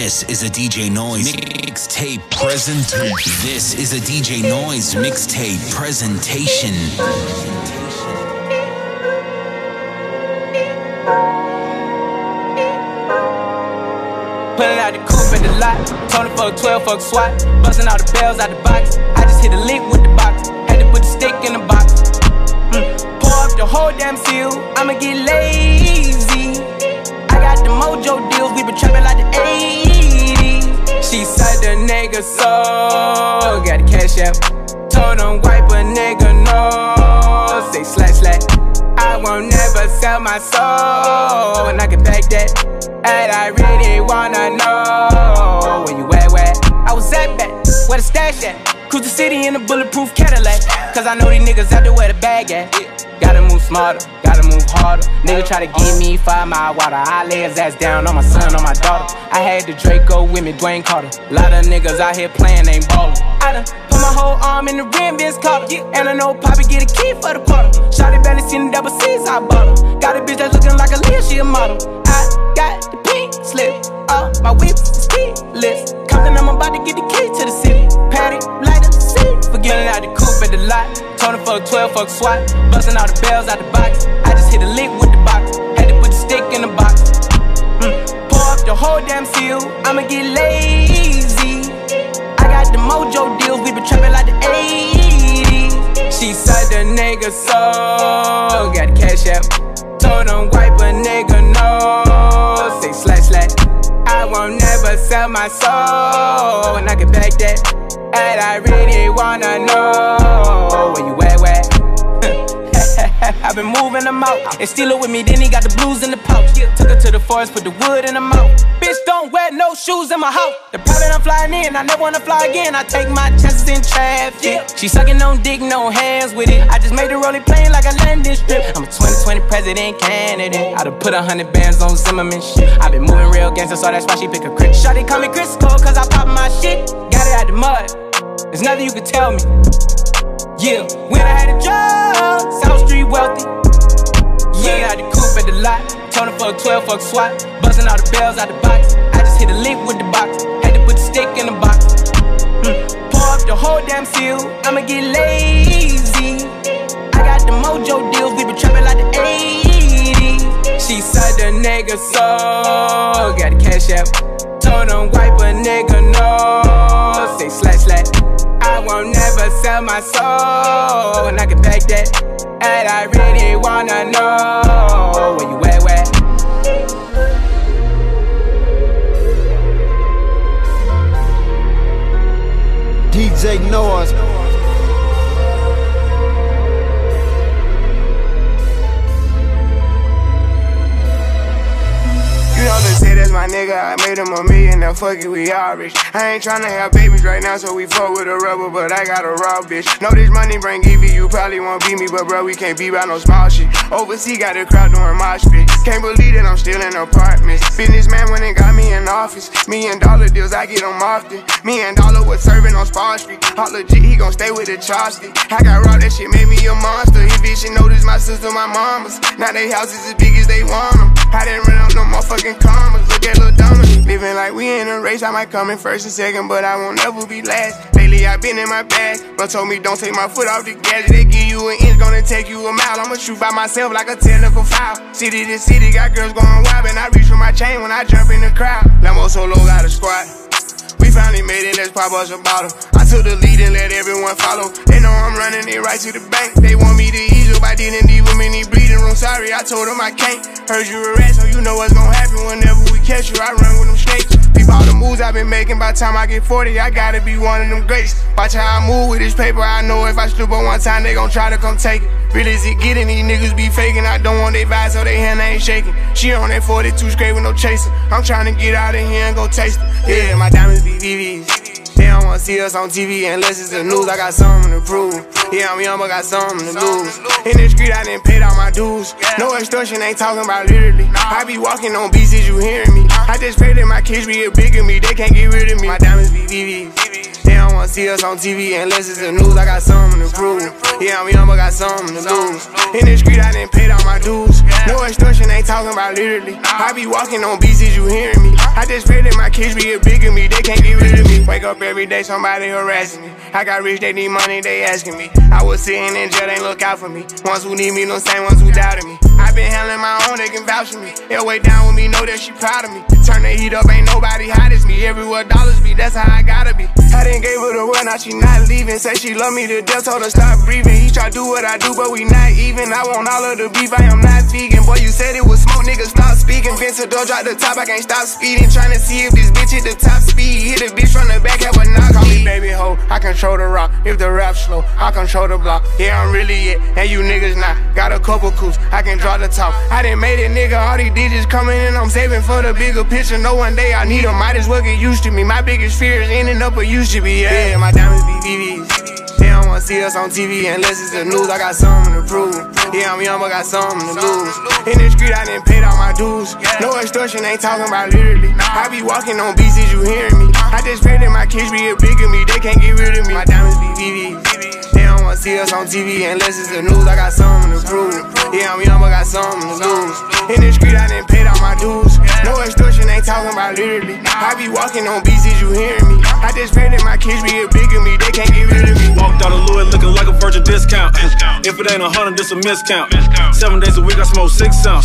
This is a DJ Noise mixtape presentation. This is a DJ Noise mixtape presentation. Pulling out the coupe in the lot. Tony for a 12 fuck SWAT. Busting all the bells out the box. I just hit a lick with the box. Had to put the stick in the box. Mm. Pour up the whole damn seal. I'ma get lazy. I got the mojo deals. We been trapping like the 80s. She said the nigga so. Got the cash out. Told him wipe a nigga no. Say slash slash. I won't never sell my soul. And I can back that. And I really wanna know where you at, where? I was at back, where the stash at? Cruise the city in a bulletproof Cadillac. Cause I know these niggas out there where the bag at. Gotta move smarter, harder. Nigga try to give me five mile water. I lay his ass down on my son, on my daughter. I had the Draco with me, Dwayne Carter. Lot of niggas out here playing, ain't ballin'. I done put my whole arm in the rim, Vince Carter. And I know Poppy get a key for the quarter. Shotty barely seen the double C's, I bought. Got a bitch that's looking like a Leah, she a model. I got the pink slip, uh, my whip is keyless. Compton, I'm about to get the key to the city. Patty, seat. Forgetting out the coupe at the lot. Tony a 12 fuck SWAT. Busting all the bells out the box. I just hit a lick with the box. Had to put the stick in the box. Mm. Pour up the whole damn seal. I'ma get lazy. I got the mojo deals. We been trapping like the 80s. She said the nigga so. Got the cash out. Told him wipe a nigga no. Say slash slash. I won't never sell my soul. And I can back that. And I really wanna know where you at? I've been moving them out. And steal it with me, then he got the blues in the pouch. Took her to the forest, put the wood in the mouth. Bitch, don't wear no shoes in my house. The private I'm flying in, I never wanna fly again. I take my chances in traffic. She sucking on dick, no hands with it. I just made the rolling plane like a landing strip. I'm a 2020 president candidate. I done put a hundred bands on Zimmerman shit. I been moving real gangster, so that's why she pick a crit. Shawty call me Chris Cole, cause I pop my shit. Got it out the mud. There's nothing you can tell me. Yeah, when I had a job, South Street wealthy. Yeah, out the coupe at the lot. Tony for a 12 fuck SWAT. Busting all the bells out the box. I just hit a lick with the box. Had to put the stick in the box. Mm. Pour up the whole damn seal. I'ma get lazy. I got the mojo deals. We been trapping like the 80s. She said the nigga so. Got the cash out. Told him wipe a nigga no. Say slash slash. I won't never sell my soul. And I can back that. And I really wanna know where you at, where? DJ Noise. My nigga, I made him a million, now fuck it, we all rich. I ain't tryna have babies right now, so we fuck with a rubber, but I got a raw bitch. Know this money bring Evie, you probably won't beat me, but bro, we can't be by no small shit. Overseas got the crowd doing mosh pit. Can't believe that I'm still in apartments. Businessman went and got me in office. Me and dollar deals, I get them often. Me and dollar was serving on Spar Street. Hot legit, he gon' stay with the chopstick. I got robbed, that shit made me a monster. He bitch, she noticed my sister, my mamas. Now they houses as big as they want them. I didn't run up no motherfucking commas. Look at Lil Donna. Living like we in a race. I might come in first and second, but I won't never be last. Lately I've been in my bag. But told me don't take my foot off the gas. They give you an inch, gonna take you a mile. I'ma shoot by myself like a technical foul. City to city, got girls going wild. And I reach for my chain when I jump in the crowd. Lambo solo got a squad. We finally made it, let's pop us a bottle. I took the lead and let everyone follow. They know I'm running it right to the bank. They want me to I didn't leave them in the bleeding room. Sorry, I told them I can't. Heard you a rat, so you know what's gonna happen whenever we catch you. I run with them snakes. Peep all the moves I've been making. By the time I get 40, I gotta be one of them greats. Watch how I move with this paper. I know if I slip on one time, they gon' try to come take it. Really, is it getting these niggas be faking? I don't want they vibes, so they hand ain't shaking. She on that 42 straight with no chaser. I'm trying to get out of here and go taste it. Yeah, my diamonds be VVs. They don't wanna see us on TV unless it's the news. I got something to prove. Yeah, I'm young, but got something to lose. In the street, I didn't pay all my dues. No extortion, ain't talking about literally. I be walking on beats, is you hearing me? I just pray that my kids be a bigger me. They can't get rid of me. My diamonds be VVs. Wanna see us on TV unless it's the news. I got something to prove. Yeah, I'm young, but got something to lose. In the street, I didn't pay all my dues. No extortion, ain't talking about literally. I be walking on BCs, you hearing me? I just pray that my kids be get bigger me. They can't get rid of me. Wake up every day, somebody harassing me. I got rich, they need money, they asking me. I was sitting in jail, they look out for me. Ones who need me, no same ones who doubted me. I been handling my own, they can vouch for me. They'll way down with me, know that she proud of me. Turn the heat up, ain't nobody hot as me. Everywhere dollars be, that's how I gotta be. I didn't gave her word, now she not leaving. Say she love me to death, told her stop breathing. He try do what I do, but we not even. I want all of the beef, I am not vegan. Boy, you said it was smoke, nigga, stop speaking. Vince door drop the top, I can't stop speeding. Trying to see if this bitch hit the top speed. Hit a bitch from the back, have a knock. Call me baby hoe, I control the rock. If the rap slow, I control the block. Yeah, I'm really it, and you niggas not. Got a couple coups, I can draw the top. I didn't made it, nigga. All these digits coming in, I'm saving for the bigger picture. No one day I need them, might as well get used to me. My biggest fear is ending up a used to be. Yeah, my diamonds be VVs. They don't wanna see us on TV unless it's the news. I got something to prove. Yeah, I'm young, but got something to lose. In the street, I didn't pay all my dues. No extortion, ain't talking about literally. I be walking on BCs, you hearing me? I just pray that my kids be get bigger me. They can't get rid of me. My diamonds be VVs. They don't wanna see us on TV unless it's the news. I got something to prove. Yeah, I'm young, but got something to lose. In the street, I didn't pay all my dues. No extortion, ain't talking about literally. I be walking on BCs, you hearing me? I just that my kids be get bigger me. They can't get rid of me. Walked out of Louis looking a virgin discount. If it ain't a hundred, this a miscount. Seven days a week, I smoke six ounce.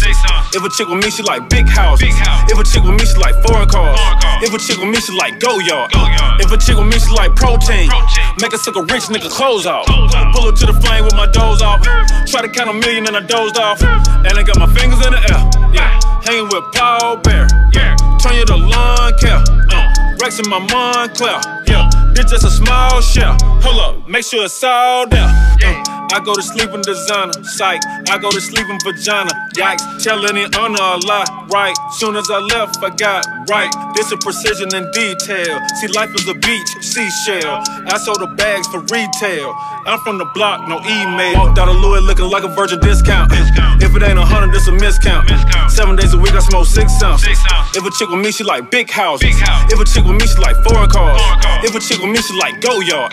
If a chick with me, she like big houses. If a chick with me, she like foreign cars. If a chick with me, she like go yard. If a chick with me, she like protein. Make a suck a rich nigga clothes off. Pull her to the flame with my doze off. Try to count a million and I dozed off. And I got my fingers in the air. Yeah. Hanging with Paul Bear. Yeah. Turn you to lawn care. Uh. Rex in my Montclair. Yeah. This just a small shell. Hold up, make sure it's all there. Uh. I go to sleep in designer, psych. I go to sleep in vagina, yikes. Telling it honor a lot, right? Soon as I left, I got right. This is precision and detail. See, life is a beach, seashell. I sold the bags for retail. I'm from the block, no email. Walked out of Louis looking like a virgin discount. If it ain't a hundred, this a miscount. Seven days a week, I smoke six ounce. If a chick with me, she like big houses. If a chick with me, she like foreign cars. If a chick with me, she like go yard.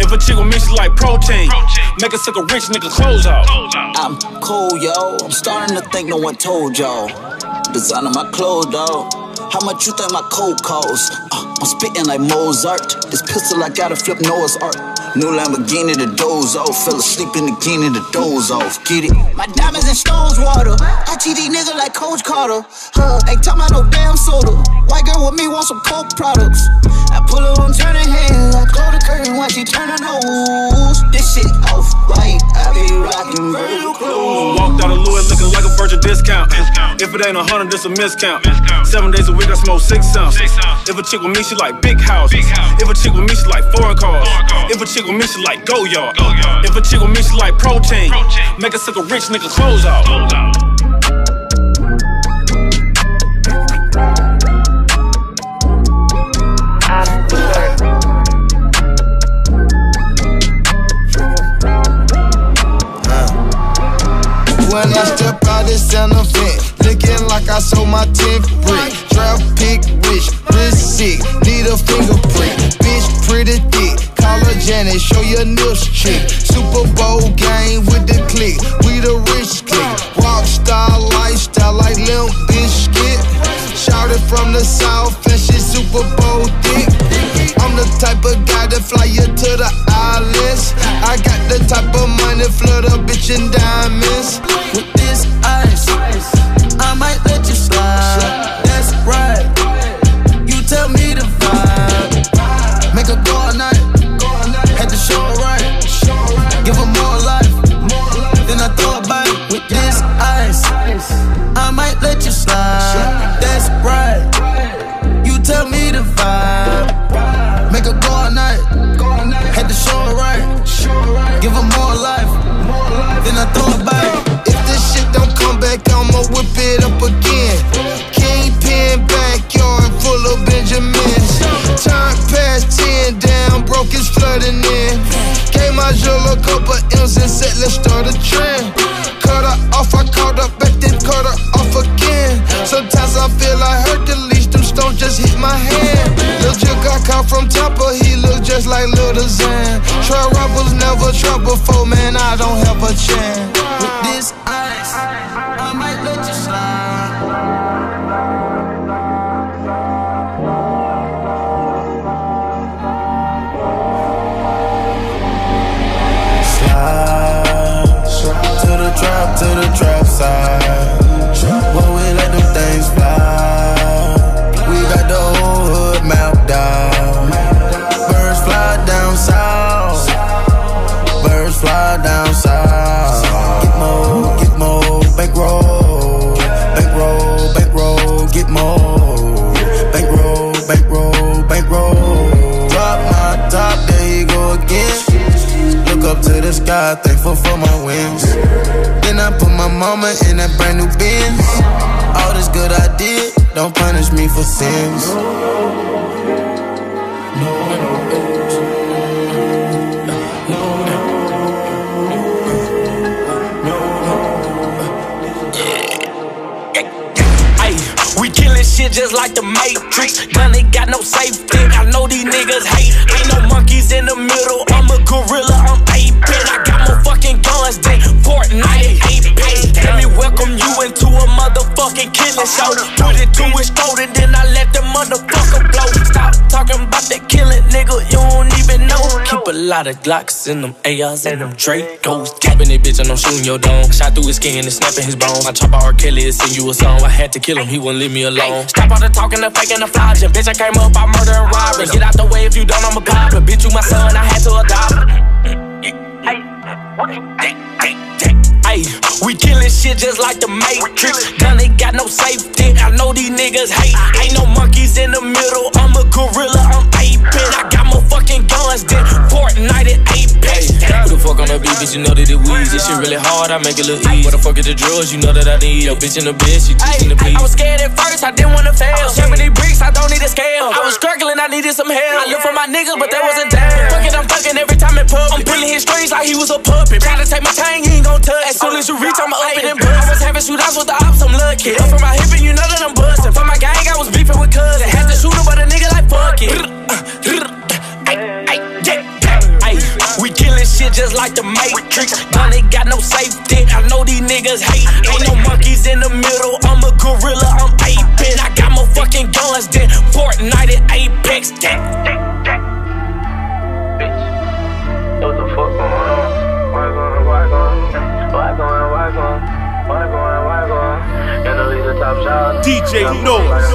If a chick with me, she like protein. Make a suck a rich nigga clothes off. I'm cool, yo. I'm starting to think no one told y'all. Designing my clothes, dog. How much you think my coat calls? Uh, I'm spitting like Mozart. This pistol I gotta flip Noah's Ark. New Lamborghini to doze off. Fell asleep in the bikini to doze off. Get it? My diamonds and stones water. I treat these niggas like Coach Carter. Huh? Ain't talking about no damn soda. White girl with me want some coke products. I pull her on turning head. I close the curtain when she turn her nose. This shit off white. I be rocking real clothes. Walked out of Louis looking like a virgin discount. If it ain't a hundred, this a miscount. Seven days a week, I smoke six ounce. If a chick with me, she like big houses. If a chick with me, she like foreign cars. If a chick with me, she like go yard. If a chick with me, she like protein. Make a suck a rich nigga clothes off. When I step out, it's Santa Fe. Looking like I sold my 10th brick. Draft pick, rich, wrist sick. Need a fingerprint. Bitch, pretty thick. Call her Janet, show your nips chick. Super Bowl game with the click. We the rich click. Rockstar lifestyle like Limp Bizkit. Shouted from the south and she Super Bowl thick. I'm the type of guy that fly you to the islands. I got the type of money, flood a bitch in diamonds. With this ice, I might trap before, man, I don't have a chance. In that brand new Benz. All this good I did, don't punish me for sins. We killing shit just like the Matrix. None ain't got no safety. I know these niggas hate. Ain't no monkeys in the middle. I'm a gorilla. I'm aping. I got fucking guns than Fortnite and Apex. Let me welcome you into a motherfucking killing show. Put it to his throat and then I let the motherfucker blow. Stop talking about that killing, nigga. You don't even know. Keep a lot of Glocks in them ARs and them Dracos. Tapping that bitch and I'm shooting your dome. Shot through his skin and snapping his bones. I chop out R. Kelly and sing you a song. I had to kill him, he wouldn't leave me alone. Stop all the talking, the faking, the flogging. Bitch, I came up, I murder and robbing. Get out the way if you don't, I'm a goblin. Bitch, you my son, I had to adopt him. What do you think? Ayy, we killing shit just like the Matrix. Done ain't got no safety. I know these niggas hate. Ain't no monkeys in the middle. I'm a gorilla. I'm aping. I got more fucking guns than Fortnite and Apex. Who the fuck on that beat, bitch? You know that it weeds. This shit really hard. I make it look easy. What the fuck is the drugs? You know that I need. Yo, bitch in the bed, she teaching the beat. I was scared at first, I didn't wanna fail. So many bricks, I don't need a scale. Uh-huh. I was struggling, I needed some help. I looked for my niggas, but that wasn't there. Fuck it, I'm thugging every time in public. I'm pulling his strings like he was a puppet. Try to take my chain, he ain't gon' touch. Soon as you reach, I'ma up it and bust. I was having shootouts with the ops, I'm lucky. Up from my hip and you know that I'm busting. For my gang, I was beefing with cousin. Had to shoot him, but a nigga like fuck it. Ay, ay, yeah. Ayy, we killing shit just like the Matrix. Done ain't got no safety. I know these niggas hate. Ain't no monkeys in the middle. I'm a gorilla. I'm aping. I got more fucking guns than Fortnite and Apex. Bitch, What the fuck going on? Why going, why going, shot. DJ Noise.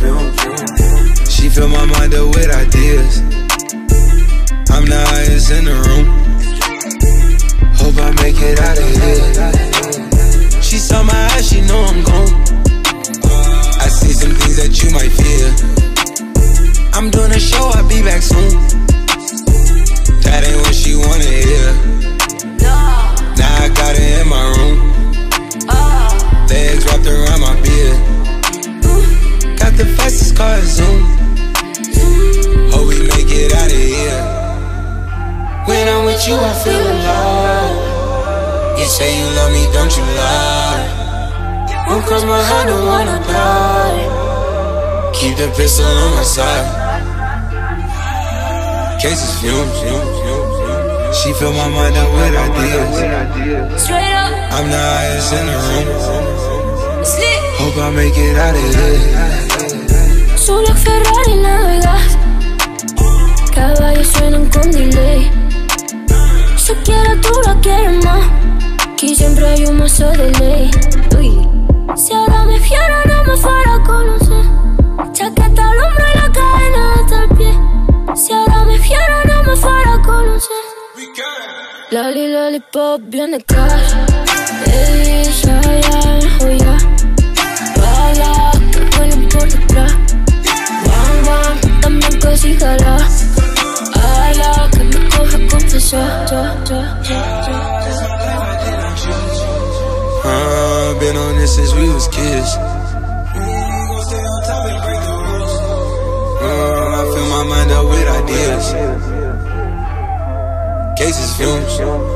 Feel. She fill my mind up with ideas. I'm the highest in the room. Hope I make it out of here. She saw my eyes, she know I'm gone. I see some things that you might fear. I'm doing a show, I'll be back soon. That ain't what she wanna hear. Now I got it in my room. Oh. Legs wrapped around my beard. Got the fastest car, Zoom. Mm. Hope we make it out of here. When I'm with you, I feel alive. You say you love me, don't you lie? Won't cross my heart, don't wanna die. Keep the pistol on my side. Cases fumes. She fill my mind up with ideas. Straight up, I'm the highest in the room. slick. Hope I make it out of here. Solo Ferrari navegas. Caballos suenan con delay. Se quiere, tú la quieres más. Aquí siempre hay un mazo de ley. Uy. Si ahora me fiera, no me fuera Lollipop, joya. Bala, que por detrás. También casi jala. Ala, que me coja ya. Uh, been on this since we was kids. Uh, I fill my mind up with ideas. Cases fumes.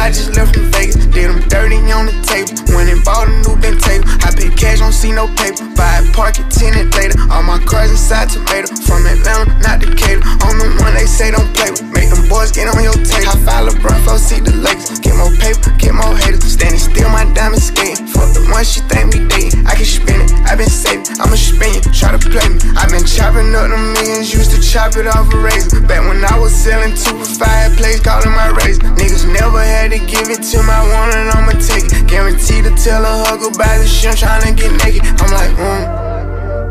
I just left from Vegas, did them dirty on the table. Went and bought a new Bentayga. I paid cash, don't see no paper. Buy a park it tenant later. All my cars inside tomato. From Atlanta, not Decatur. On the one they say don't play with. Make them boys get on your tape. I file LeBron, flow, see the Lakers. Get more paper, get more haters. Standing still, my diamond skating. Fuck the one she think we dating. I can spin it, I been saving. I'ma spin it, try to play me. I been chopping up the millions, used to chop it off a razor. Back when I was selling two for five plays, calling my razor. Niggas never had to give it to my one and I'ma take it. Guaranteed to tell a hug about the shit, I'm tryna get naked. I'm like, mm,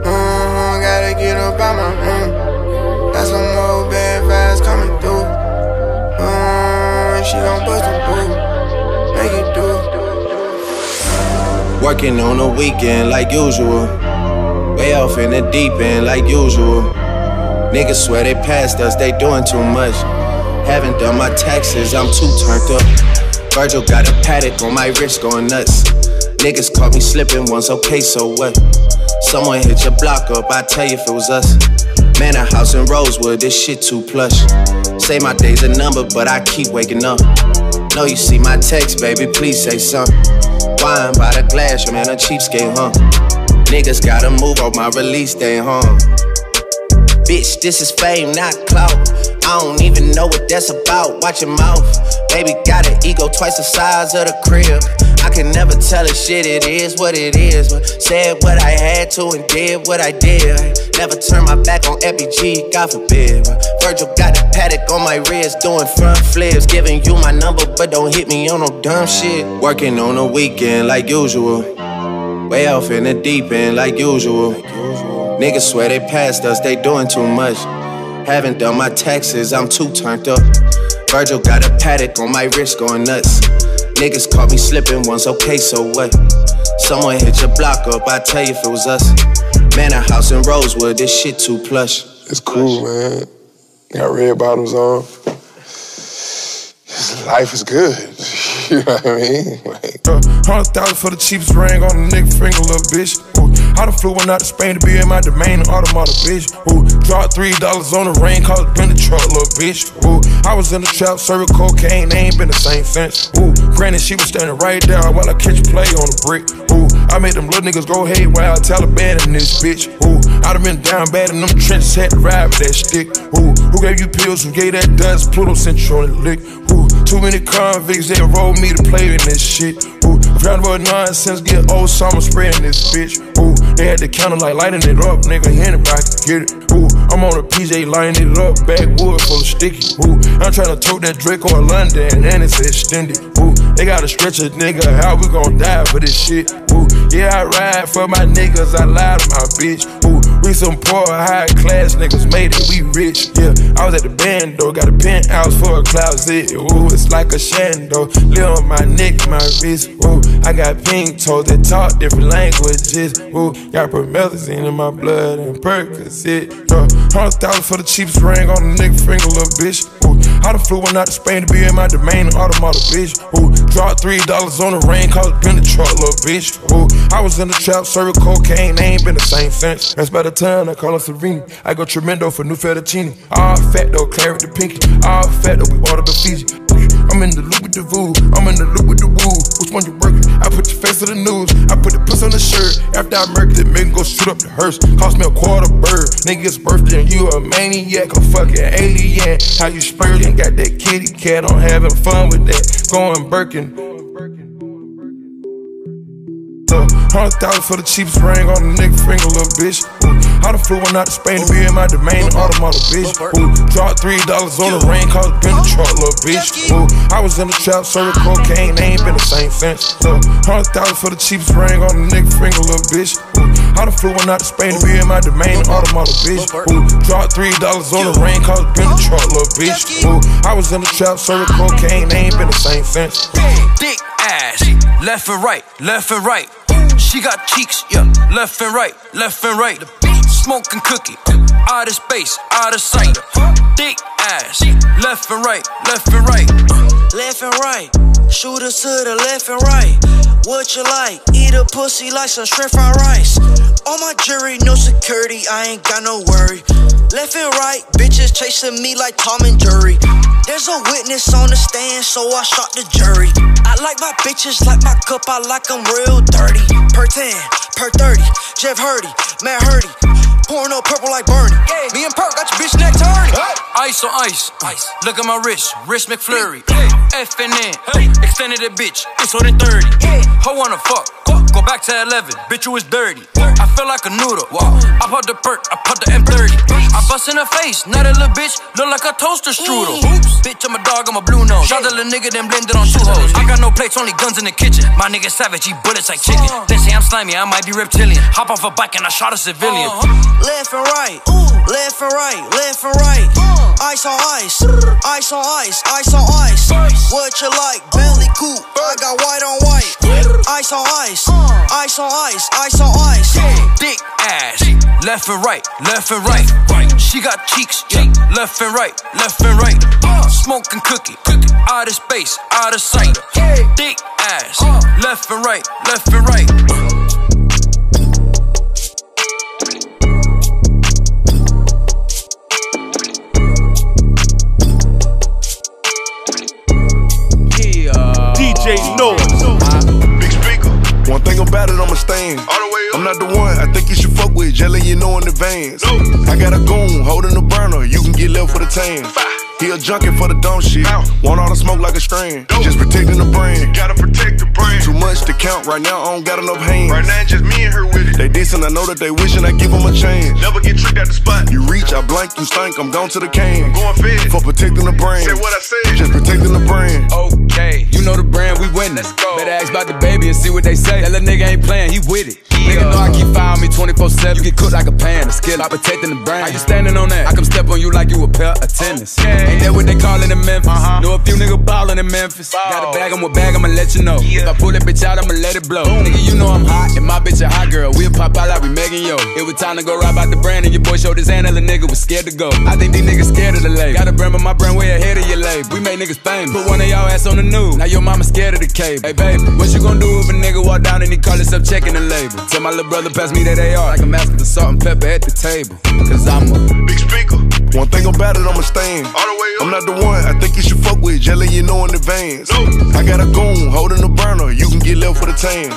mm, gotta get up out my room. Got some more bad vibes coming through. Mm, she gon' bust a boo, make it do. Working on the weekend like usual. Way off in the deep end like usual. Niggas swear they passed us, they doing too much. Haven't done my taxes, I'm too turned up. Virgil got a Patek on my wrist going nuts. Niggas caught me slipping once, okay, so what? Someone hit your block up, I tell you if it was us. Man, a house in Rosewood, this shit too plush. Say my day's a number, but I keep waking up. Know you see my text, baby, please say something. Wine by the glass, man a cheapskate, huh? Niggas gotta move on my release day, huh? Bitch, this is fame, not clout. I don't even know what that's about. Watch your mouth. Baby got an ego twice the size of the crib. I can never tell a shit, it is what it is. But said what I had to and did what I did. Never turn my back on FBG, God forbid. Virgil got a Patek on my wrist, doing front flips. Giving you my number, but don't hit me on no dumb shit. Working on the weekend like usual. Way off in the deep end like usual. Niggas swear they passed us, they doing too much. Haven't done my taxes, I'm too turned up. Virgil got a Patek on my wrist going nuts. Niggas caught me slipping once, okay, so what? Someone hit your block up, I tell you if it was us. Man, a house in Rosewood, this shit too plush. It's cool, man. Got red bottoms on. Life is good. you know what I mean? Like, Uh, Hundred thousand for the cheapest ring on the nigga finger, little bitch. Ooh, I done flew one out to Spain to be in my domain, automata, bitch. Ooh, dropped three dollars on the ring, called it been the truck, little bitch. Ooh, I was in the trap, serving cocaine, ain't been the same since. Ooh, granted, she was standing right there while I catch a play on the brick. Ooh, I made them little niggas go haywire, Taliban in this bitch. Ooh, I done been down bad in them trenches, had to ride with that stick. Ooh, who gave you pills, who gave that dust? Pluto sent you on the lick. Ooh, too many convicts, they me to play in this shit. Ooh, round about nonsense, get old I'ma spraying this bitch. Ooh, they had the counter like lighting it up, nigga, anybody can get it. Ooh, I'm on a PJ lighting it up, backwood full of sticky. Ooh, I'm trying to tote that Draco in London, and it's extended. Ooh, they gotta stretch a nigga, how we gon' die for this shit? Ooh, yeah, I ride for my niggas, I lie to my bitch. Ooh, we some poor, high class niggas made it, we rich. Yeah, I was at the band though, got a penthouse for a closet. Ooh, it's like a shando, live on my neck, my wrist. Ooh, I got pink toes that talk different languages. Ooh, got promethazine in my blood and Percocet. Uh, hundred thousand for the cheapest ring on the nigga finger, little bitch. Ooh, I done flew one out to Spain to be in my domain, automata, bitch. Ooh, dropped three dollars on the ring, cause it been the truck, little bitch. Ooh, I was in the trap, serving cocaine, they ain't been the same since. That's by the time I call her Serena. I go tremendo for new fettuccine. All fat though, claret the pinky. All fat though, we order the Fiji. I'm in the loop with the voo, I'm in the loop with the woo. Which one you working? I put your face on the news, I put the puss on the shirt. After I murked it, make go shoot up the hearse. Cost me a quarter bird. Nigga's birthday, and you a maniac, a fucking alien. How you spurting? Got that kitty cat, I'm having fun with that. Going Birkin. Hundred thousand for the cheapest ring on the nigga finger, little bitch. Ooh, I done flew one out to Spain to be in my domain, automata, bitch. Ooh, dropped three dollars on the ring, cause been the truck, little bitch. Ooh, I was in the trap, serving cocaine, they ain't been the same since. Hundred thousand for the cheapest ring on the nigga finger, little bitch. Ooh, I done flew one out to Spain to be in my domain, automata, bitch. Ooh, dropped three dollars on the ring, cause been the truck, little bitch. Ooh, I was in the trap, serving cocaine, they ain't been the same since. Thick ass, left and right, left and right. She got cheeks, yeah, left and right, left and right. Smoking cookie, out of space, out of sight. Thick ass. Left and right, left and right. Left and right. Shooters to the left and right. What you like? Eat a pussy like some shrimp fried rice. On my jury, no security, I ain't got no worry. Left and right, bitches chasing me like Tom and Jerry. There's a witness on the stand, so I shot the jury. I like my bitches like my cup, I like them real dirty. Per 10, per 30, Jeff Hardy, Matt Hardy. Pouring up purple like Bernie. Me and Perk got your bitch neck turning. Ice on ice. ice. Look at my wrist, wrist McFlurry. F and N, extended a bitch, it's on 30. Ho wanna fuck, go back to 11, bitch you was dirty. I feel like a noodle, I pop the perk, I pop the M30. I bust in her face, not a little bitch, look like a toaster strudel. Bitch, I'm a dog, I'm a blue nose. Shot the little nigga, then blended on two hoes. I got no plates, only guns in the kitchen. My nigga savage, he bullets like chicken. Uh-huh. They say I'm slimy, I might be reptilian. Hop off a bike and I shot a civilian. Uh-huh. Left and right, Ooh. left and right, left and right. Uh. Ice on ice, ice on ice, ice on ice. What you like? Bentley coupe, I got white on white. Ice on ice, ice on ice, ice on ice. Thick ass, left and right, left and right. She got cheeks, yeah. left and right, left and right. Smoking cookie, cookie, out of space, out of sight. Thick ass, left and right, left and right. DJ Noise. One thing about it, I'm a stand. All the way up. I'm not the one I think you should fuck with, jelly you know in advance. I got a goon holding the burner, you can get left for the tan. He a junkie for the dumb shit. Want all the smoke like a strand. Just protecting the brand. Gotta protect the brand. Too much to count right now, I don't got enough hands. Right now, just me and her with it. They decent, I know that they wishing I give them a chance. Never get tricked at the spot. You reach, I blank, you stink, I'm gone to the can. Going fed. For protecting the brand. Say what I said. Just protecting the brand. Okay, you know the brand, we winning. Let's go. Better ask about the baby and see what they say. That little nigga ain't playing, he with it. Nigga know I keep firing me 24 7. You get cooked like a pan, a skill, I protecting the brand. How you standing on that? I come step on you like you a pair of tennis. Ain't that what they callin' in Memphis? Uh-huh. Know a few niggas ballin' in Memphis. Got a bag, I'm a bag, I'ma let you know. If I pull that bitch out, I'ma let it blow. Nigga, you know I'm hot, and my bitch a hot girl. We'll pop out like we Megan Yo. It was time to go rob out the brand, and your boy showed his hand, and the nigga was scared to go. I think these niggas scared of the label. Got a brand, but my brand way ahead of your label. We make niggas famous. Put one of y'all ass on the news. Now your mama scared of the cable. Hey baby, what you gonna do if a nigga walk down and he call himself checking the label? Tell my little brother pass me that AR like I'm asking for salt and pepper at the table. Cause I'm a big speaker. One thing about it, I'm a stand. All the way up. I'm not the one I think you should fuck with, jelly you know in advance. I got a goon holding the burner, you can get left for the tan.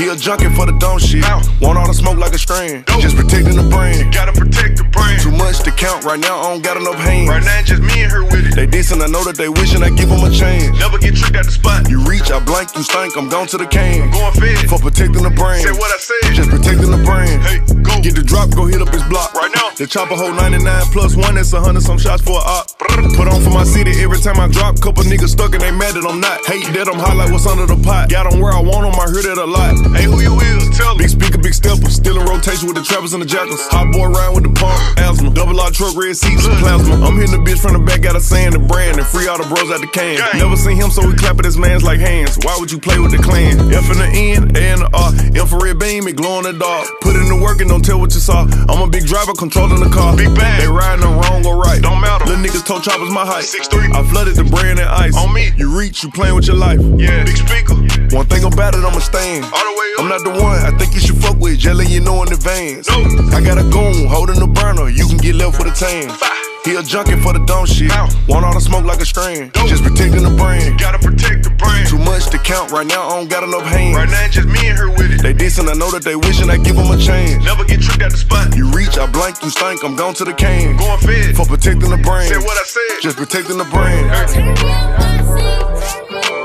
He a junkie for the dumb shit. Want all the smoke like a strand. Just protecting the brand. Gotta protect the brand. Too much to count right now, I don't got enough hands. Right now, just me and her with it. They decent, I know that they wishing I give them a chance. Never get tricked at the spot. You reach, I blank, you stink, I'm gone to the can. Going fed. For protecting the brand. Say what I said. Just protecting the brand. Hey, go. Get the drop, go hit up his block. Right now. The chopper hold 99 plus one, that's a hundred some shots for a op. Put on for my city every time I drop. Couple niggas stuck and they mad that I'm not. Hate that I'm hot like what's under the pot. Got them where I want them, I heard it a lot. Hey, who you is? Tell Big speaker, big stepper. Still in rotation with the trappers and the jackals. Hot boy ride with the pump, asthma. Double R truck, red seats, plasma. I'm hitting the bitch from the back, got a saying the brand and free all the bros out the can. Never seen him, so we clapping at his mans like hands. Why would you play with the clan? F in the N, A in the R. Infrared beam, it glow in the dark. Put in the work and don't tell what you saw. I'm a big driver controlling the car. Big bang. They riding the wrong or right. Don't matter. Little niggas told choppers my height. Six three. I flooded the brand and ice. On me. You reach, you playing with your life. Yeah. Big speaker. One thing about it, I'm a stand. All the way up. I'm not the one I think you should fuck with, jelly you know in advance. No. I got a goon holding the burner, you can get left with a tan. He a junkie for the dumb shit. Want all the smoke like a strand. Just protecting the brand. Gotta protect the brand. Too much to count right now, I don't got enough hands. Right now, just me and her with it. They decent, I know that they wishing I give them a chance. Never get tricked at the spot. You reach, I blank, you stink, I'm gone to the can. Going fed. For protecting the brand. Say what I said. Just protecting the brand. I'm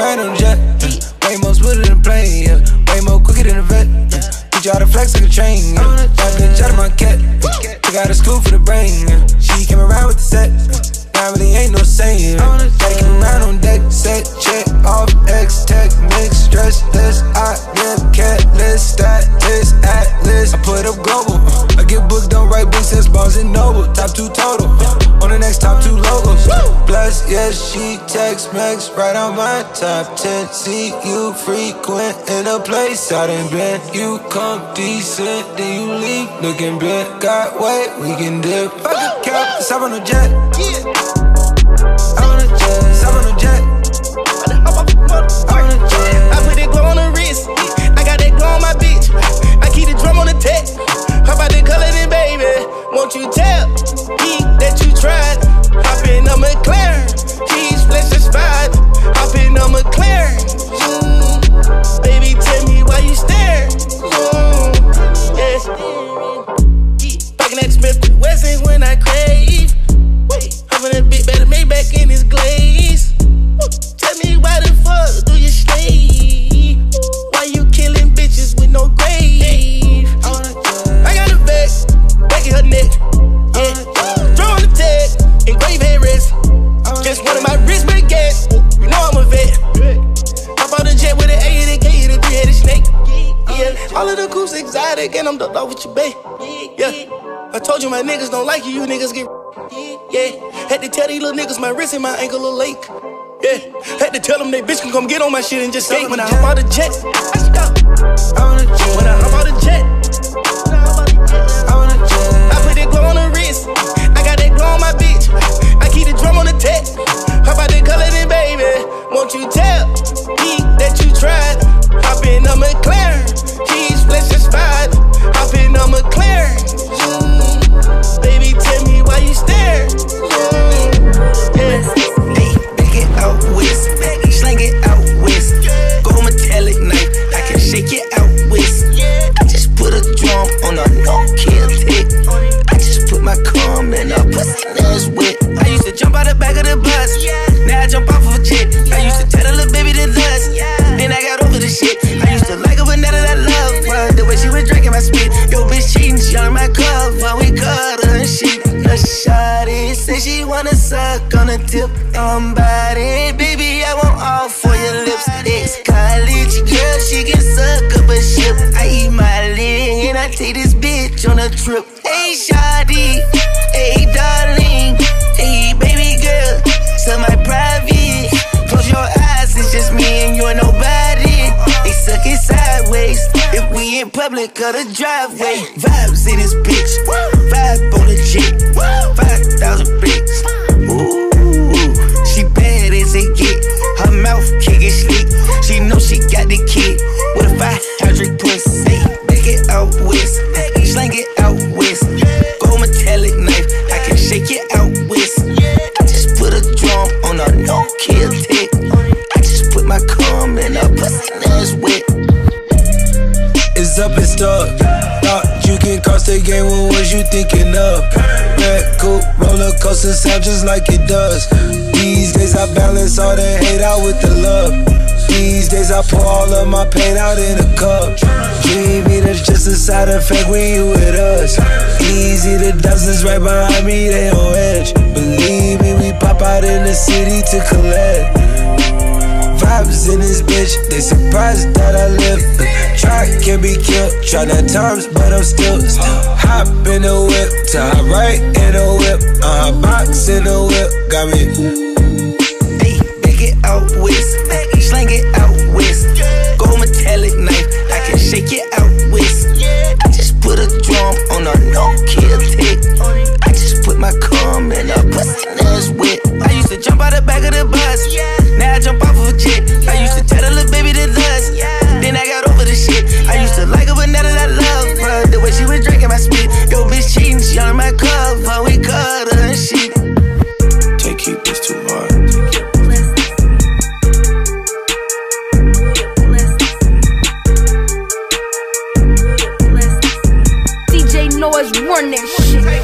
Random jet, way more smoother than a plane, yeah. Way more quicker than a vet, yeah. Teach you how to flex like a train, yeah. That bitch out of my cat, took out of school for the brain, yeah. She came around with the set, now really ain't no saying, yeah. Gotta keep around on deck, set, check, off text Max right on my top 10. See you frequent in a place out in bed. You come decent, then you leave looking bent. Got weight, we can dip. Fuck a cap, stop on the jet. I'm you, niggas get. Yeah, had to tell these little niggas my wrist and my ankle a lake. Yeah, had to tell them they bitch can come get on my shit and just skate when I hop out the jet. Coaster just like it does. These days I balance all the hate out with the love. These days I pour all of my pain out in a cup. Dream that's just a side effect when you with us. Easy, the dozens right behind me, they on edge. Believe me, we pop out in the city to collect. Vibes in this bitch, they surprised that I live. Try can be killed, try nine times, but I'm still, still hop in the whip, tie right in the whip, uh, box in the whip, got me. Hey, back it out west, slang it out west. Go metallic knife, I can shake it out west. I just put a drum on a no kill tick. I just put my cum in a pussy that's wet. I used to jump out the back of the bus, run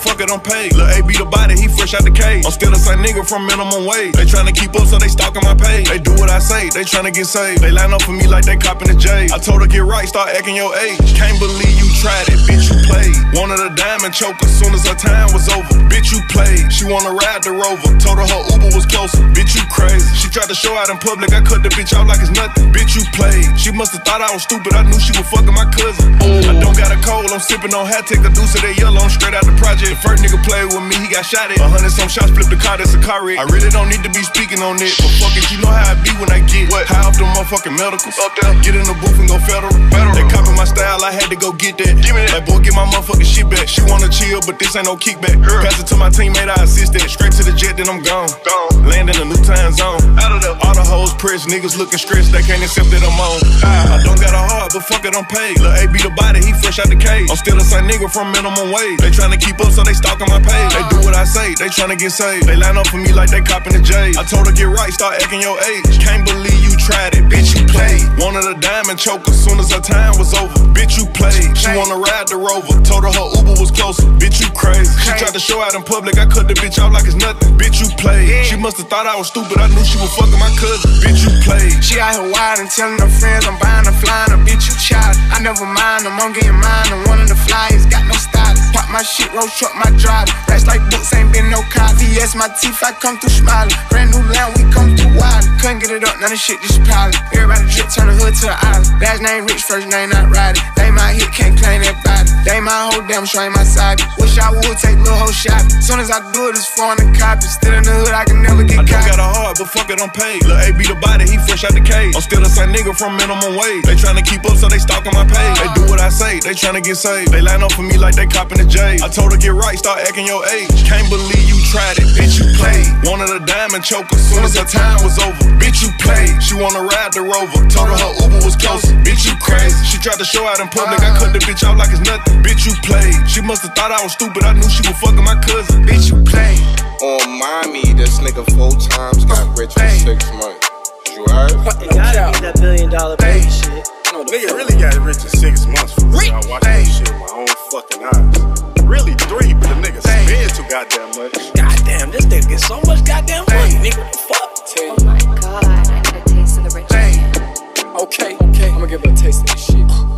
fuck it, I'm paid. Lil' A be the body, he fresh out the cage. I'm still the same nigga from minimum wage. They tryna keep up, so they stalking my page. They do what I say, they tryna get saved. They line up for me like they copping the J. I told her get right, start acting your age. Can't believe you tried it, bitch, you played. Wanted a diamond choke as soon as her time was over. Bitch, you played. She wanna ride the rover. Told her her Uber was closer. Bitch, you crazy. She tried to show out in public, I cut the bitch out like it's nothing. Bitch, you played. She must've thought I was stupid, I knew she was fucking my cousin. I don't got a cold, I'm sipping on hat, take a deuce of that yellow, I'm straight out the project. The first nigga played with me, he got shot at. A hundred some shots, flipped the car, that's a car wreck. I really don't need to be speaking on it. But fuck it, you know how I be when I get what? High off the motherfucking medicals. Up there. Get in the booth and go federal. federal. They copy my style, I had to go get that. Give me that. Like, boy, get my motherfucking shit back. She wanna chill, but this ain't no kickback. Her. Pass it to my teammate, I assist that. Straight to the jet, then I'm gone. Gone. Land in a new time zone. Out of the all the hoes pressed, niggas looking stressed, they can't accept that I'm on. I, I don't got a heart, but fuck it, I'm paid. Lil' A be the body, he fresh out the cage. I'm still the same nigga from minimum wage. They tryna keep up, so they stalking my page. They do what I say, they tryna get saved. They line up for me like they copping the J. I told her get right, start acting your age. Can't believe you tried it, bitch, you played. Wanted a diamond choke as soon as her time was over. Bitch, you played. She wanna ride the rover. Told her her Uber was closer. Bitch, you crazy. She tried to show out in public, I cut the bitch off like it's nothing. Bitch, you played. She must've thought I was stupid, I knew she was fucking my cousin. Bitch, you played. She out here wild and telling her friends I'm buying her, flying her. Bitch, you child. I never mind them, I'm getting mine. And one of the flyers got no style. Pop my shit, roll truck, my drive. Racks like books, ain't been no cop. VS, my teeth, I come through smiling. Brand new land, we come through wild. Couldn't get it up, none of shit just piling. Everybody drip, turn the hood to the island. Last name rich, first name not riding. They my hit, can't claim that. They my whole damn show ain't my side. Wish I would take little whole shot. Soon as I do it, it's foreign and copy. Still in the hood, I can never get I caught. got a heart, but fuck it, I'm paid. Lil' A be the body, he fresh out the cage. I'm still the same nigga from minimum wage. They tryna keep up, so they stalking my page. They do what I say, they tryna get saved. They line up for me like they copping the J. I told her get right, start acting your age. Can't believe you tried it, bitch, you played. Wanted a diamond choke as soon as her time was over. Bitch, you played. She wanna ride the rover. Told her her Uber was closer. Bitch, you crazy. She tried to show out in public, I cut the bitch off like it's nothing. Bitch, you played. She must've thought I was stupid, I knew she was fucking my cousin. Bitch, you played. On mommy, this nigga four times got rich in six months. You heard? It gotta be that billion dollar baby shit. No, the nigga really got rich in six months for real. I watched that shit with my own fucking eyes. Really three, but the nigga spend too goddamn much. Goddamn, this nigga get so much goddamn money, nigga. What the fuck? Oh my god, I get a taste of the rich man. Okay, okay, I'ma give her a taste of this shit.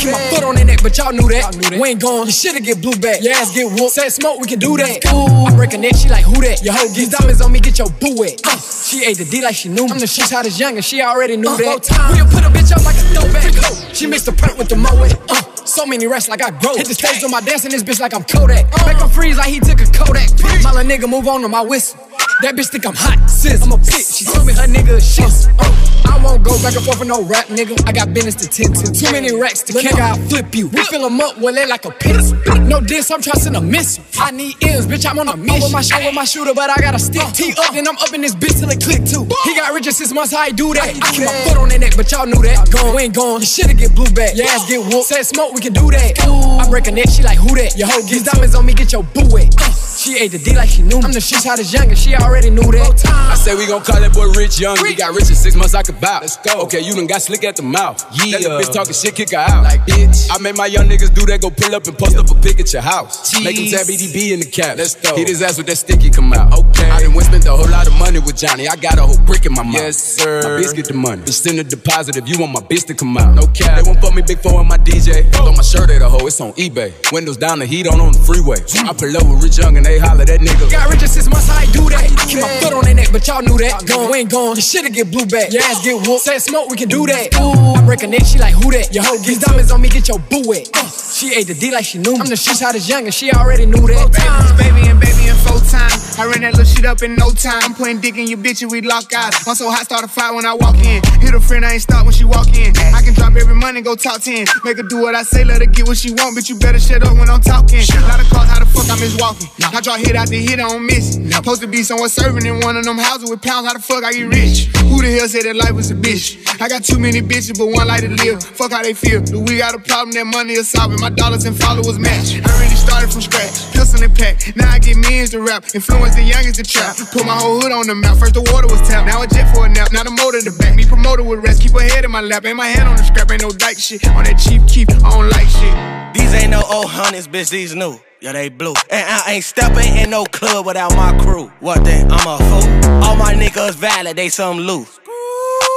Keep my foot on their neck, but y'all knew that. We ain't gone, you shoulda get blue back. Your ass get whooped. Said smoke, we can do that. I break a neck, she like, who that? Your hoe gets diamonds on me, get your boo wet. Uh, she ate the D like she knew me. I'm the shit's hottest young, and she already knew that. We'll put a bitch up like a throwback. She mixed the prep with the moet. Uh, so many rest like I grow. Hit the stage on my dance in this bitch like I'm Kodak. Make him freeze like he took a Kodak. My little nigga move on to my whistle. That bitch think I'm hot, sis. I'm a bitch. She told me her nigga shit. Uh, I won't go back and forth with no rap, nigga. I got business to tend to. Too many racks to count. I'll flip you. We fill 'em up, well, they like a piss. No diss, I'm send a missile. I need M's, bitch, I'm on a mission. With my, sh- with my shooter, but I got a stick. T up, then I'm up in this bitch till it click too. He got rich in six months, how he do that? I keep my foot on their neck, but y'all knew that. Gone, we ain't gone. You shoulda get blue back. Your ass get whooped. Said smoke, we can do that. I break a neck, she like, who that? Your hoe gets diamonds on me, get your boo wet. Uh, She ate the D like she knew me. I'm the shit's hottest young, and she already knew that. I say we gon' call that boy Rich Young. He got rich in six months, I could bow. Let's go. Okay, you done got slick at the mouth. Yeah. The bitch talking shit, kick her out. Like, bitch. I made my young niggas do that, go pull up and post up a pic at your house. Make him tap EDB in the cap. Let's go. Hit his ass with that sticky come out. Okay. I done went spent a whole lot of money with Johnny. I got a whole brick in my mouth. Yes, sir. My bitch get the money. Just send a deposit if you want my bitch to come out. No cap. They won't fuck me big four on my DJ. Throw my shirt at a hoe, it's on eBay. Windows down, the heat on on the freeway. I pull up with Rich Young and they holler that nigga. Got rich in six months, he do that? Keep my foot on their neck, but y'all knew that. Gone, we ain't gone. You shoulda get blue back. Your ass get whooped. Said smoke, we can do that. I break a neck, she like, who that? Your hoe gets diamonds on me, get your boo wet. Uh, she ate the D like she knew me. I'm the shit's hottest young, and she already knew that. Baby and baby in four times. I ran that little shit up in no time. I'm putting dick in your bitch and we lock eyes. I'm so hot, start a fight when I walk in. Hit a friend, I ain't stop when she walk in. I can drop every money, go top 10. Make her do what I say, let her get what she want. But you better shut up when I'm talking. A Lot of calls, how the fuck I miss walking? I draw hit after hit, I don't miss. Supposed to be somewhere serving in one of them houses with pounds, how the fuck I get rich? Who the hell said that life was a bitch? I got too many bitches, but one like to live. Fuck how they feel. Do we got a problem that money is solving? My dollars and followers match. I really started from scratch, pistol and pack. Now I get millions to rap, influence the youngest to trap. Put my whole hood on the map. First the water was tapped, now a jet for a nap. Now the motor to back. Me promoter with rest, keep her head in my lap. Ain't my hand on the scrap, ain't no dyke shit. On that cheap keep, I don't like shit. These ain't no old hundreds, bitch, these new. Yeah, they blue. And I ain't stepping in no club without my crew. What then? I'm a fool. All my niggas valid, they some loose.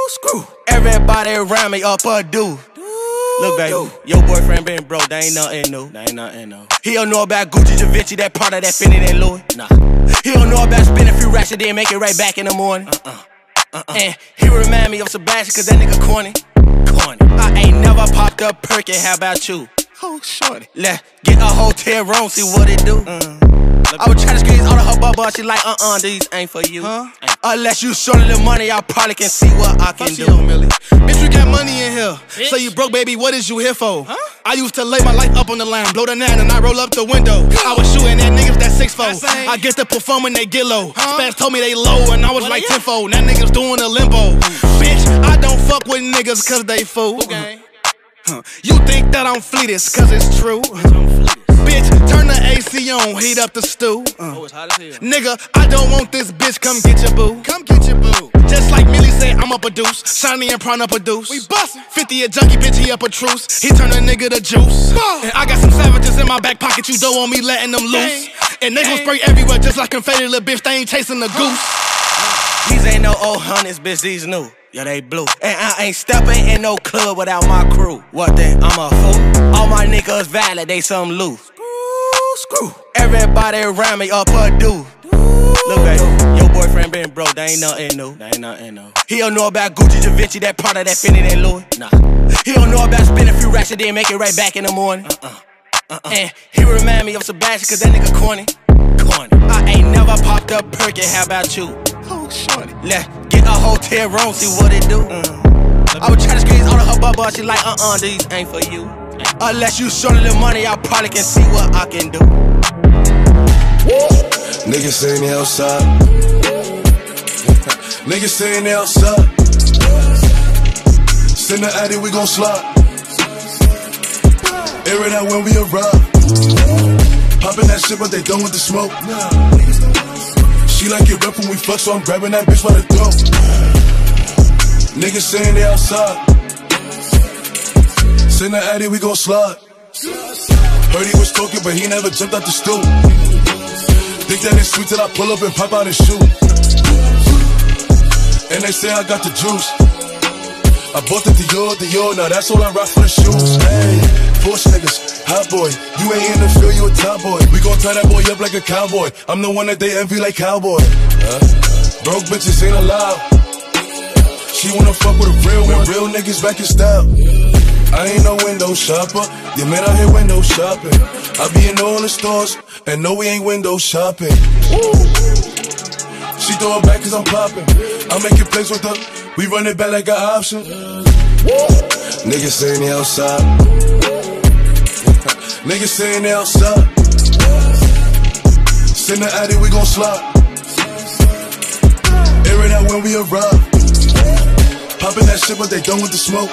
Screw. screw. Everybody around me up a dude. Look, baby, your boyfriend been broke, that ain't nothing new. That ain't nothing new. He don't know about Gucci, Givenchy, that part of that Fendi, that Louis. Nah. He don't know about spending a few racks and then make it right back in the morning. Uh-uh. Uh-uh. And he remind me of Sebastian, cause that nigga corny. corny. I ain't never popped up perky, how about you? Oh, shorty. Let's get a hotel room, see what it do. I was trying to squeeze all of her bubble, she like, uh uh, these ain't for you. Huh? Unless you short of the money, I probably can see what I can do. Bitch, we got money in here. So you broke, baby, what is you here for? I used to lay my life up on the line, blow the nine, and I roll up the window. I was shooting at niggas that six fold. I get to perform when they get low. Spaz told me they low, and I was like tenfold. Now niggas doing a limbo. Bitch, I don't fuck with niggas cause they fool. Huh. You think that I'm fleetest cause it's true. Bitch, turn the AC on, heat up the stew. Uh. Nigga, I don't want this bitch, come get your boo. Come get your boo. Just like Millie said, I'm up a deuce. Shiny and prawn up a deuce. We bustin'. 50 a junkie, bitch, he up a truce. He turn a nigga to juice. And I got some savages in my back pocket, you don't want me letting them loose. And they gon' spray everywhere just like confetti, little bitch, they ain't chasing the goose. These ain't no old hunters, bitch, these new. Yeah, they blue. And I ain't stepping in no club without my crew. What then? I'm a fool. All my niggas valid, they some loose. Screw. screw. Everybody around me up a dude. Look at your boyfriend been broke, that ain't nothing new. That ain't nothing new. He don't know about Gucci, Da Vinci, that part of that Fendi and Louis. Nah. He don't know about spending a few racks and then make it right back in the morning. Uh-uh. Uh-uh. And he remind me of Sebastian, cause that nigga corny. Corny. I ain't never popped up perky, how about you? Oh, shorty. Let's get a hotel room, see what it do. Mm. I was trying to squeeze all of her bubble, she like, uh-uh, these ain't for you. Unless you show of the money, I probably can see what I can do. Niggas saying they outside. Niggas saying they outside. Send the addy, we gon' slide. Air it out when we arrive. Popping that shit, but they done with the smoke. She like it rough when we fuck, so I'm grabbing that bitch by the throat. Niggas saying they outside. Send the addy, we gon' slide. Heard he was talking, but he never jumped out the stool. Think that it's sweet till I pull up and pop out his shoe. And they say I got the juice. I bought the Dior, Dior, now that's all I rock for the shoes. Hey, Porsche niggas, hot boy. You ain't in the field, you a top boy. We gon' tie that boy up like a cowboy. I'm the one that they envy like cowboy. Huh? Broke bitches ain't allowed. She wanna fuck with a real one. Real niggas back in style. I ain't no window shopper. Yeah, man, out here window shopping. I be in all the stores, and no, we ain't window shopping. She throw it back cause I'm popping. I'm making plays with her. We run it back like an option. Niggas saying they outside. Niggas saying they outside. Send the addy, we gon' slide. Air it out when we arrive. Popping that shit, but they done with the smoke.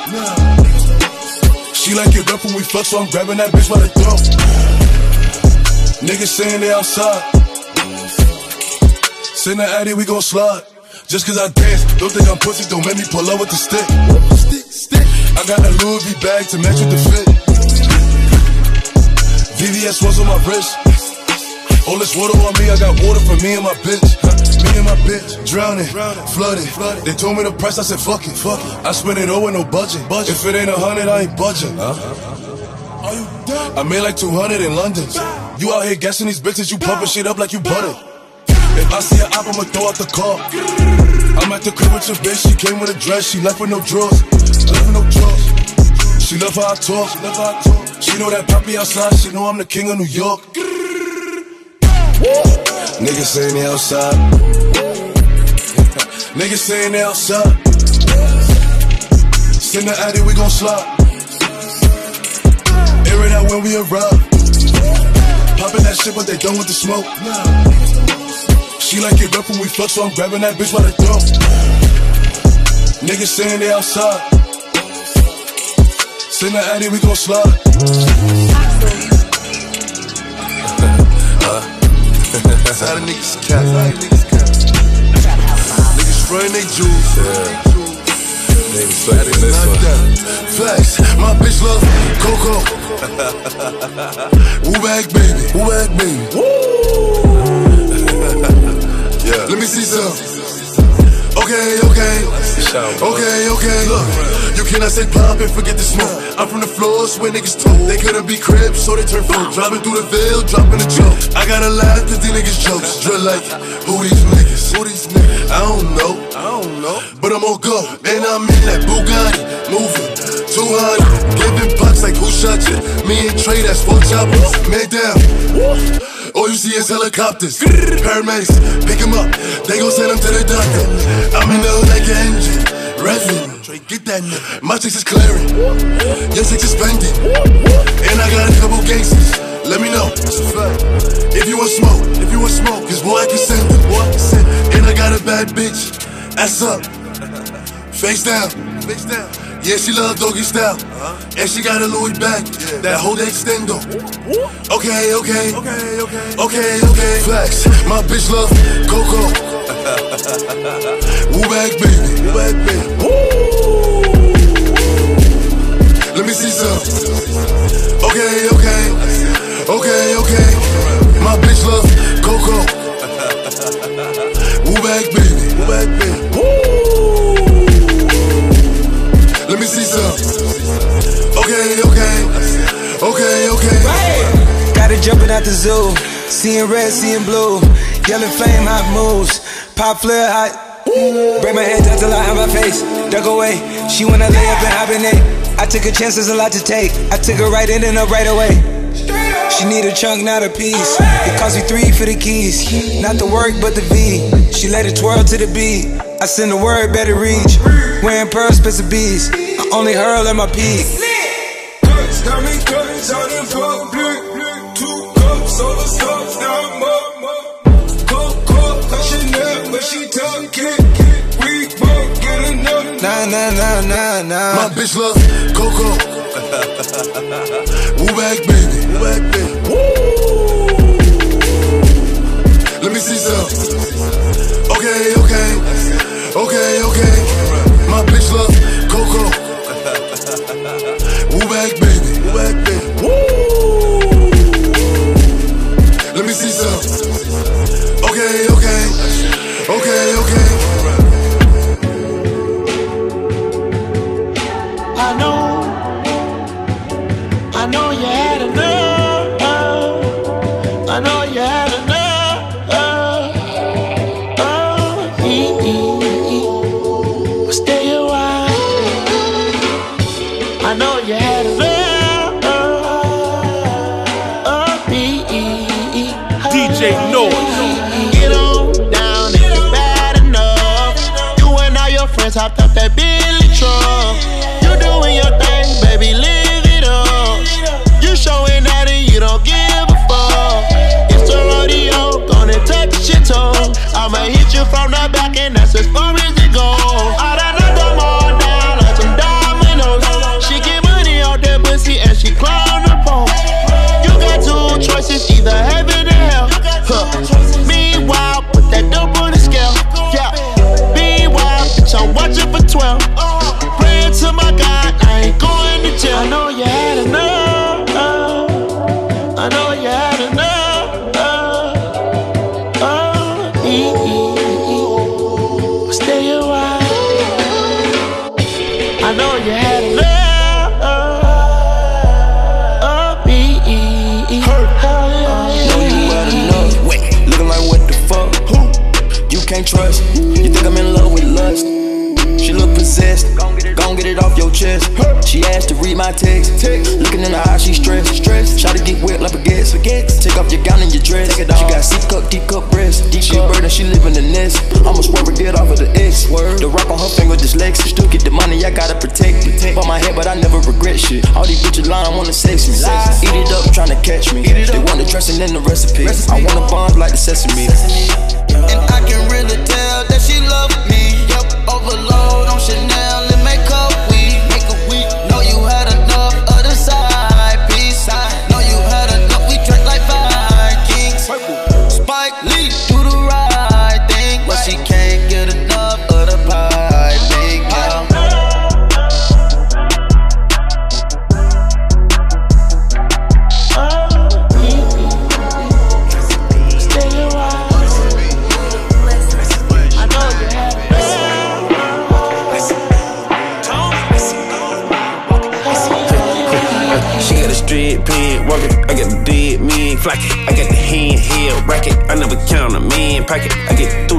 She like it rough when we fuck, so I'm grabbing that bitch by the throat. Niggas saying they outside. Send the addy, we gon' slide. Just cause I dance, don't think I'm pussy, don't make me pull up with the stick. I got a Louis V bag to match with the fit. VVS ones on my wrist. All this water on me, I got water for me and my bitch. Me and my bitch, drowning, flooded. They told me the price, I said fuck it. Fuck it. I spent it all with no budget. If it ain't a hundred, I ain't budging. I made like 200 in London. You out here guessing these bitches, you pumping shit up like you butter. If I see her up, I'ma throw out the car. I'm at the crib with your bitch, she came with a dress, she left with no drawers. Love how I talk. She know that poppy outside. She know I'm the king of New York. Niggas saying they outside. Niggas saying they outside. Send the addy, we gon' slide. Air it out when we arrive. Popping that shit, but they done with the smoke. She like it rough when we fuck, so I'm grabbing that bitch by the throat. Niggas saying they outside. Send the addy, we gon' slide. That's how the niggas cap. Niggas spraying they juice. Niggas sucking this one. Flex, my bitch love Coco. Woo back, baby. Woo back, baby. yeah. Let me see some. Okay, okay. Okay, okay. Look, you cannot say pop and forget the smoke. I'm from the floors where niggas talk. They couldn't be cribs, so they turn phone. Driving through the veil, dropping a joke. I gotta laugh cause these niggas jokes. Drill like, who these niggas? Who these niggas? I don't know. I don't know. but I'm on go. And I'm in that Bugatti, moving 200, giving bucks like who shot you? Me and Trey, that's four choppers. Man down. All you see is helicopters, paramedics, pick 'em up. They gon' send 'em to the doctor. I'm in the like an engine. Trey, get that. My chicks is clearing, your chicks is spending, and I got a couple gangsters. Let me know. If you want smoke, if you want smoke, cause boy I can send. And I got a bad bitch, ass up, face down, face down. Yeah, she love doggy style, and she got a Louis bag that hold extendo. Okay, okay, okay, okay, okay, okay. Flex, my bitch love Coco. Woo back, baby, woo back, baby. Let me see some. Okay, okay, okay, okay. My bitch love Coco. Woo back, baby, woo back, baby. Me see some. Okay, okay, okay, okay. Got it jumping out the zoo. Seeing red, seeing blue. yelling flame, hot moves. Pop flare, hot. Break my head down till I have my face. Duck away. She wanna lay up and hibernate. I took a chance, there's a lot to take. I took her right in and up right away. She need a chunk, not a piece. It cost me three for the keys. Not the work, but the V. She let it twirl to the beat. I send the word, better reach. Wearing pearls, bits of bees. Only hurl at my peak. Cuts. Two cups, stuff, now up. She talking. We get enough. Nah, nah, nah, nah, nah. My bitch love Coco. Woo back, baby, woo back, baby. Let can't trust. You think I'm in love with lust? She look possessed. Gon' get it off your chest. She asked to read my text. Looking in her eyes, she stressed. Stressed. Try to get wet like baguettes. Take off your gown and your dress. She got C cup, deep cup breast. Deep she a bird and she live in the nest. I'ma swerve get off of the X. Word. The rock on her finger dyslexic. Still get the money, I gotta protect it. But my head, but I never regret shit. All these bitches lying, wanna sex me. Eat it up, tryna catch me. They want the dressing in the recipe. I wanna bomb like the sesame. And I can really tell that she love me. Walking, I got the handheld racket. I never count a man packet. I get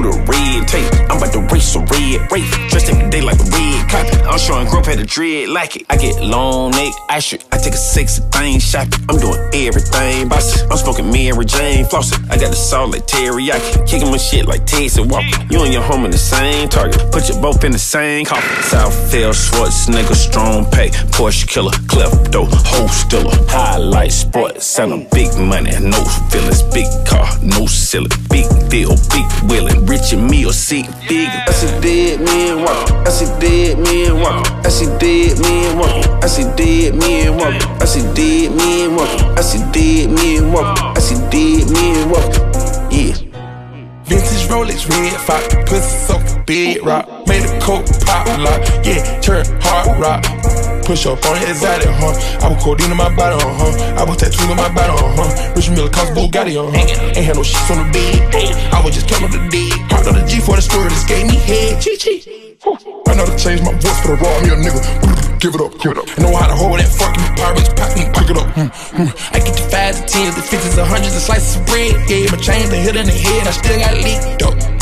the tape. I'm about to race a red race. Dressed every day like a red carpet. I'm showing growth at the dread like it. I get long neck, I shoot. I take a sexy thing shopping. I'm doing everything bossy. I'm smoking Mary Jane flossing. I got the salt like teriyaki. Kicking my shit like Texas Walker. You and your home in the same target. Put you both in the same coffin. Southfield, Schwarzenegger, strong pay. Porsche killer, klepto, whole stiller. Highlight sports, sound big money, no feelings. Big car, no ceiling. Big deal, big willing. Rich and me sick, big. I see dead men walking. I see dead men walking. I see dead men walking. I see dead men walking. I see dead men walking. I see dead men walking. I see dead men walking. Yeah. Vintage Rolex, red fox, pussy soak, big rock. Made a coke pop lock, yeah, turn hard rock. Push up on his exotic, huh? I was codeine in my body, uh huh. I was tattooed on my body, uh huh. Rich Miller cost Bugatti, uh huh. Ain't had no shit on the bed. I was just counting the D. Hopped on the G for the story, this gave me head. Chee chee. I know to change my voice for the raw, me a nigga. Give it up, give it up. I know how to hold that fucking bitch, pack me, pick it up. Mm, mm. I get the fives, the tens, the fifties, the hundreds, the slices of bread. Yeah, my chain, the hit in the head, I still got leaked up.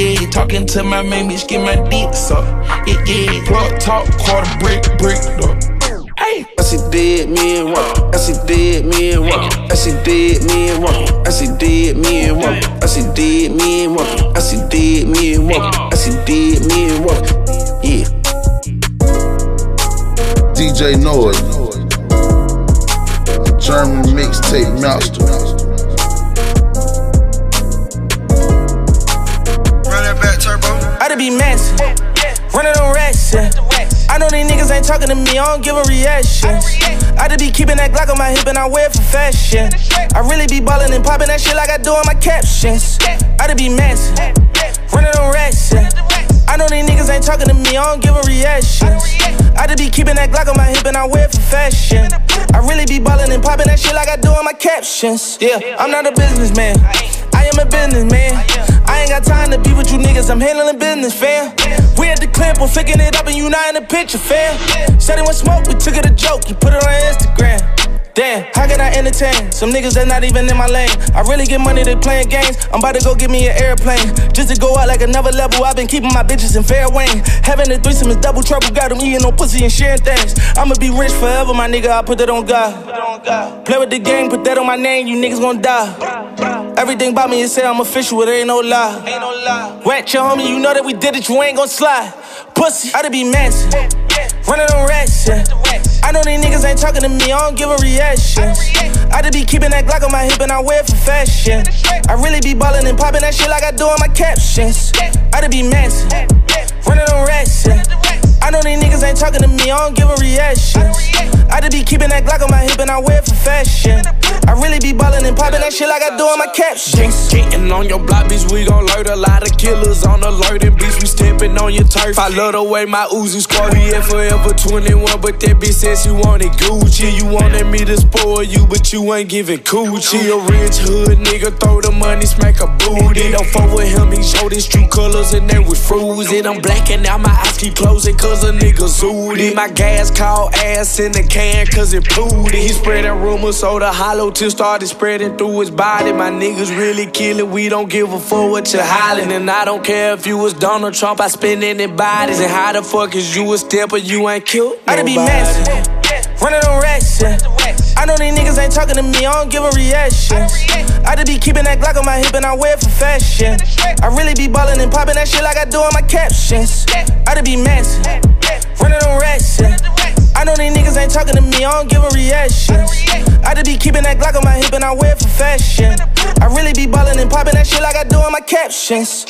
Yeah, yeah, talking to my main bitch, get my dick sucked. Yeah, yeah, plug talk, quarter brick, brick up. Hey. I see dead men walking. I see dead men walking. I see dead men walking. I see dead men walking. I see dead men walking. I see dead men walking. I see dead men walking. Yeah. DJ Noah, German mixtape master. Be massive, running on racks. yeah. I know these niggas ain't talking to me, I don't give a reaction. I to be keeping that Glock on my hip and I wear it for fashion. I really be ballin' and popping that shit like I do on my captions. I to be massive, running on racks. yeah. I know these niggas ain't talking to me, I don't give a reaction. I to be keeping that Glock on my hip and I wear it for fashion. I really be ballin' and popping that shit like I do on my captions. Yeah, I'm not a businessman. A. I ain't got time to be with you niggas, I'm handling business, fam. We at the clip, we're flicking it up and you not in the picture, fam. Said it was smoke, we took it a joke, you put it on Instagram. Damn, how can I entertain some niggas that not even in my lane? I really get money to playing games. I'm about to go get me an airplane just to go out like another level. I've been keeping my bitches in fair Wayne. Having a threesome is double trouble. Got them eating no pussy and sharing things. I'ma be rich forever, my nigga. I put that on God. Play with the game, put that on my name. You niggas gon' die. Everything about me is say I'm official. It ain't no lie. Ain't no lie. Wet your homie, you know that we did it. You ain't gon' slide. Pussy, I to be massive. Running on racks, yeah. I know these niggas ain't talking to me, I don't give a reaction. I just be keeping that Glock on my hip and I wear it for fashion. I really be ballin' and popping that shit like I do on my captions. I just be massive, running on racks. I know these niggas ain't talking to me, I don't give a reaction. I just be keeping that Glock on my hip and I wear it for fashion. I really be ballin' and popping that shit like I do on my captions. Getting on your block, bitch, we gon' alert a lot of killers on alert and bitch, we stepping on your turf. I love the way my Uzi squad, we at forever 21, but that bitch says she wanted Gucci. You wanted me to spoil you, but you ain't giving coochie. A rich hood nigga, throw the money, smack a booty. Don't fuck with him, he showed his true colors and they was frozen. I'm blacking out, my eyes keep closing cause a nigga zooted. My gas called ass in the can cause it polluted. He spreading rumors, so the hollow tip started spreading through his body. My niggas really killing, we don't give a fuck what you hollering. And I don't care if you was Donald Trump, I spend any bodies. And how the fuck is you a stepper, you ain't killed I to be massive, running on racks, yeah. I know these niggas ain't talking to me, I don't give a reaction. I just be keeping that Glock on my hip and I wear it for fashion. I really be ballin' and poppin' that shit like I do on my captions. I just be massive, running on racks, yeah. I know these niggas ain't talking to me, I don't give a reaction. I just be keeping that Glock on my hip and I wear it for fashion. I really be ballin' and popping that shit like I do on my captions.